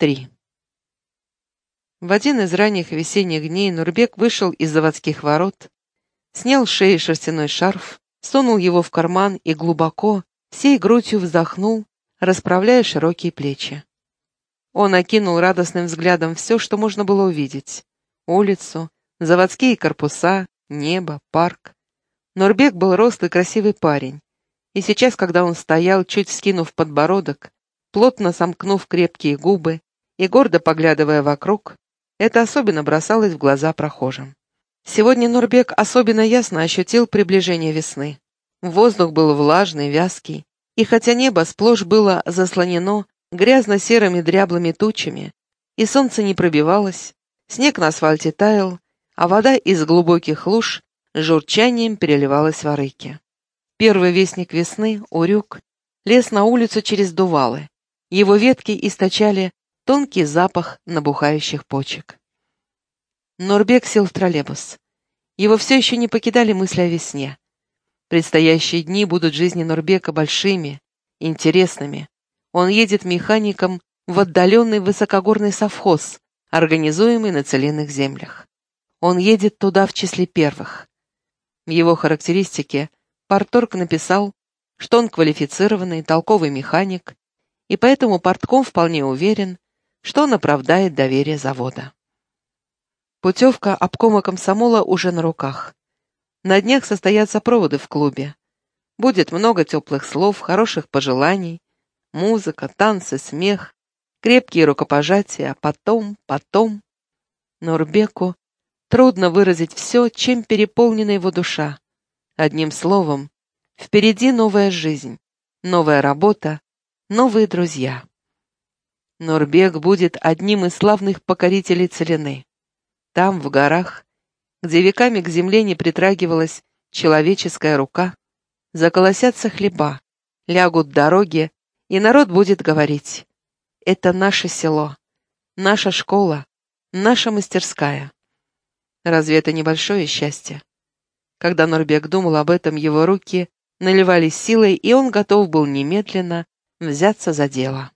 3. В один из ранних весенних дней Нурбек вышел из заводских ворот, снял с шеи шерстяной шарф, сунул его в карман и глубоко, всей грудью вздохнул, расправляя широкие плечи. Он окинул радостным взглядом все, что можно было увидеть. Улицу, заводские корпуса, небо, парк. Нурбек был рослый красивый парень, и сейчас, когда он стоял, чуть скинув подбородок, плотно сомкнув крепкие губы и гордо поглядывая вокруг, это особенно бросалось в глаза прохожим. Сегодня Нурбек особенно ясно ощутил приближение весны. Воздух был влажный, вязкий, и хотя небо сплошь было заслонено грязно-серыми дряблыми тучами, и солнце не пробивалось, снег на асфальте таял, а вода из глубоких луж журчанием переливалась в арыке. Первый вестник весны, урюк, лез на улицу через дувалы, его ветки источали тонкий запах набухающих почек. Норбек сел в троллейбус. Его все еще не покидали мысли о весне. Предстоящие дни будут жизни Норбека большими, интересными. Он едет механиком в отдаленный высокогорный совхоз, организуемый на целинных землях. Он едет туда в числе первых. В его характеристике Парторг написал, что он квалифицированный, толковый механик, и поэтому портком вполне уверен, что он оправдает доверие завода. Путевка обкома комсомола уже на руках. На днях состоятся проводы в клубе. Будет много теплых слов, хороших пожеланий, музыка, танцы, смех, крепкие рукопожатия, а потом, потом... Нурбеку трудно выразить все, чем переполнена его душа. Одним словом, впереди новая жизнь, новая работа, новые друзья. Норбек будет одним из славных покорителей целины. Там, в горах, где веками к земле не притрагивалась человеческая рука, заколосятся хлеба, лягут дороги, и народ будет говорить «Это наше село, наша школа, наша мастерская». Разве это небольшое счастье? Когда Норбек думал об этом, его руки наливались силой, и он готов был немедленно взяться за дело.